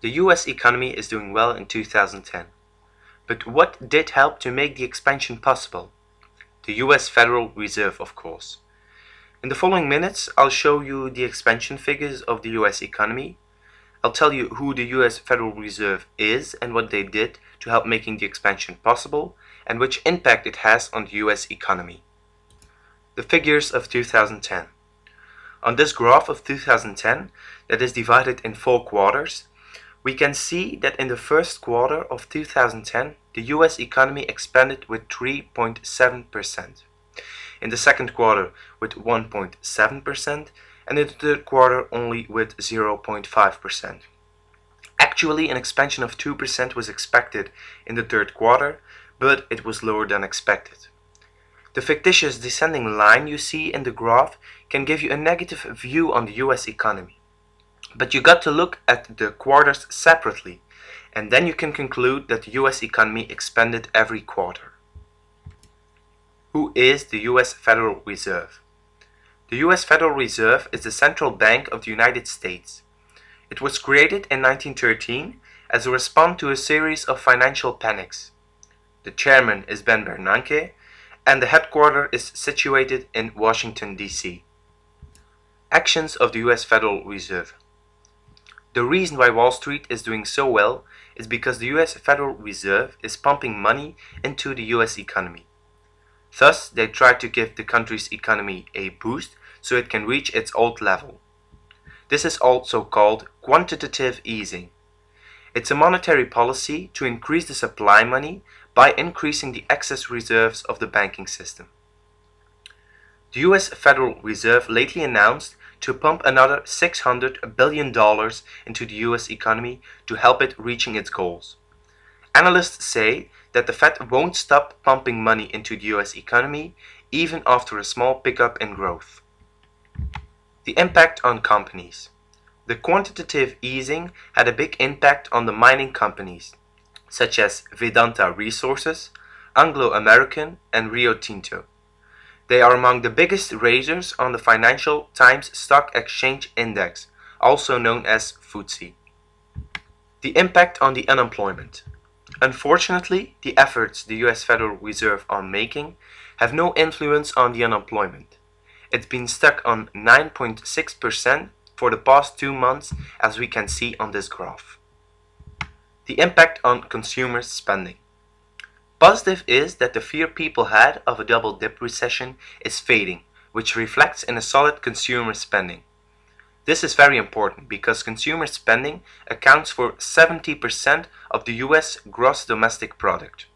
The US economy is doing well in 2010. But what did help to make the expansion possible? The US Federal Reserve, of course. In the following minutes, I'll show you the expansion figures of the US economy. I'll tell you who the US Federal Reserve is and what they did to help making the expansion possible and which impact it has on the US economy. The figures of 2010. On this graph of 2010 that is divided in four quarters, we can see that in the first quarter of 2010 the US economy expanded with 3.7%, in the second quarter with 1.7%, and in the third quarter only with 0.5%. Actually, an expansion of 2% was expected in the third quarter, but it was lower than expected. The fictitious descending line you see in the graph can give you a negative view on the US economy. But you got to look at the quarters separately, and then you can conclude that the US economy expanded every quarter. Who is the US Federal Reserve? The US Federal Reserve is the central bank of the United States. It was created in 1913 as a response to a series of financial panics. The chairman is Ben Bernanke, and the headquarters is situated in Washington, D.C. Actions of the US Federal Reserve The reason why Wall Street is doing so well is because the US Federal Reserve is pumping money into the US economy. Thus, they try to give the country's economy a boost so it can reach its old level. This is also called quantitative easing. It's a monetary policy to increase the supply money by increasing the excess reserves of the banking system. The US Federal Reserve lately announced to pump another $600 billion into the US economy to help it reaching its goals. Analysts say that the Fed won't stop pumping money into the US economy even after a small pickup in growth. The impact on companies. The quantitative easing had a big impact on the mining companies such as Vedanta Resources, Anglo American, and Rio Tinto. They are among the biggest raisers on the Financial Times Stock Exchange Index, also known as FTSE. The impact on the unemployment. Unfortunately, the efforts the US Federal Reserve are making have no influence on the unemployment. It's been stuck on 9.6% for the past two months as we can see on this graph. The impact on consumer spending. Positive is that the fear people had of a double dip recession is fading, which reflects in a solid consumer spending. This is very important because consumer spending accounts for 70% of the US gross domestic product.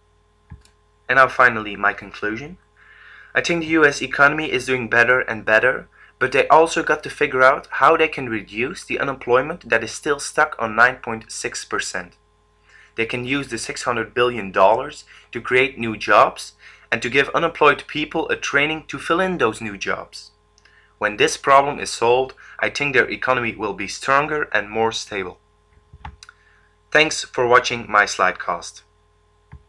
And now finally my conclusion. I think the US economy is doing better and better, but they also got to figure out how they can reduce the unemployment that is still stuck on 9.6% they can use the $600 billion to create new jobs and to give unemployed people a training to fill in those new jobs. When this problem is solved, I think their economy will be stronger and more stable. Thanks for watching my slidecast.